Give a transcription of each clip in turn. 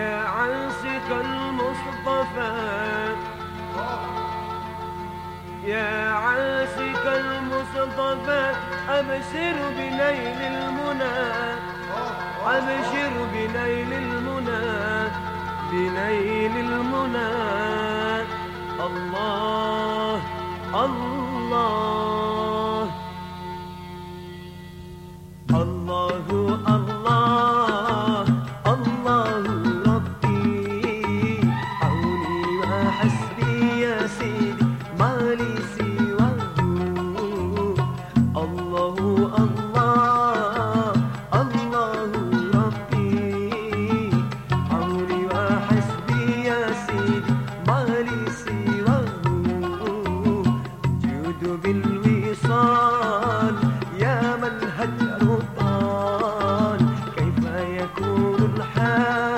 عاشق المصطفى. يا عاشق المصطفى أبشر بنيل المنى. أبشر بنيل المنى بنيل المنى. الله الله. يكون الحال.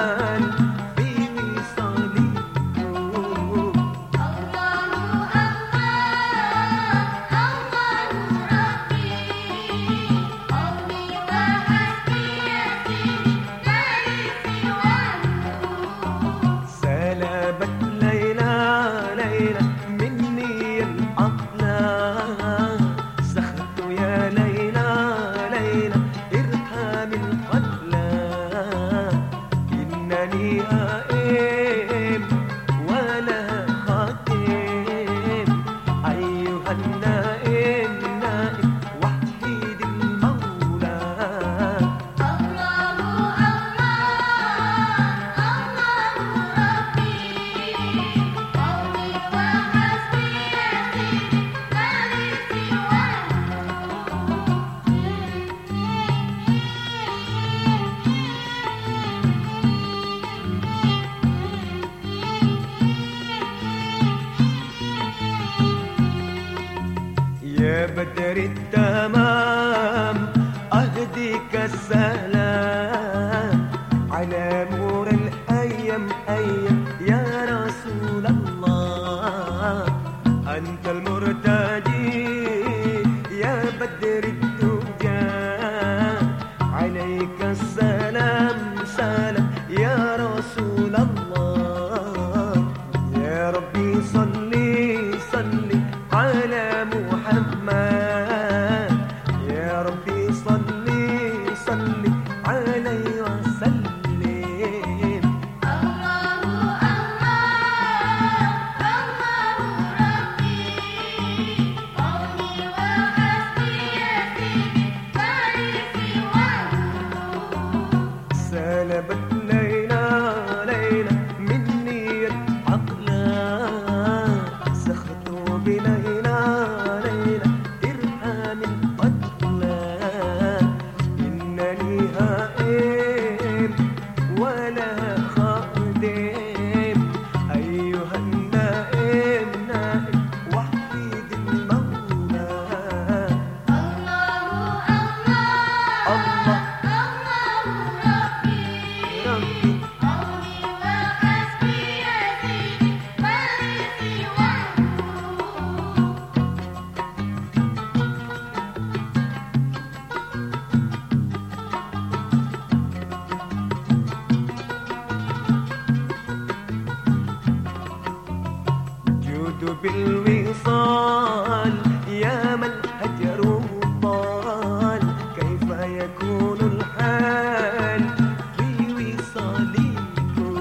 بدر التمام. أهديك السلام. على نور الأيام أيام. يا رسول الله أنت المرتجي يا بدر الدجى. عليك السلام سلام. يا رسول الله. يا ربي صلي صلي على بالوصال يا من هجر طال كيف يكون الحال في وصالكم؟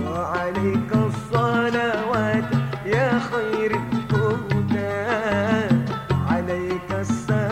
وعليك الصلوات يا خير الهدى عليك السلام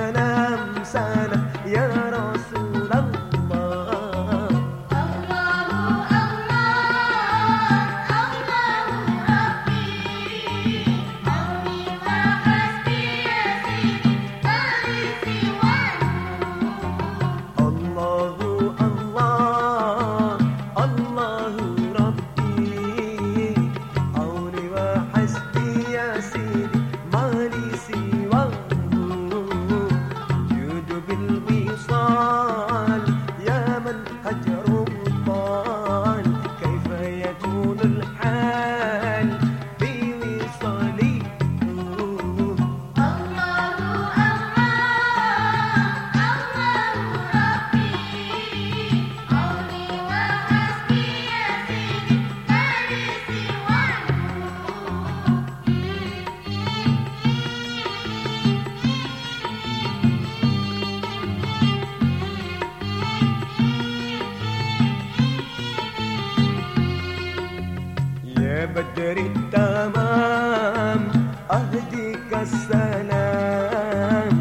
التمام أهديك السلام.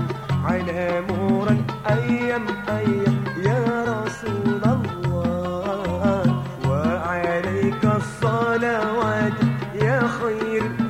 على مور الأيام أيام. يا رسول الله. وعليك الصلوات. يا خير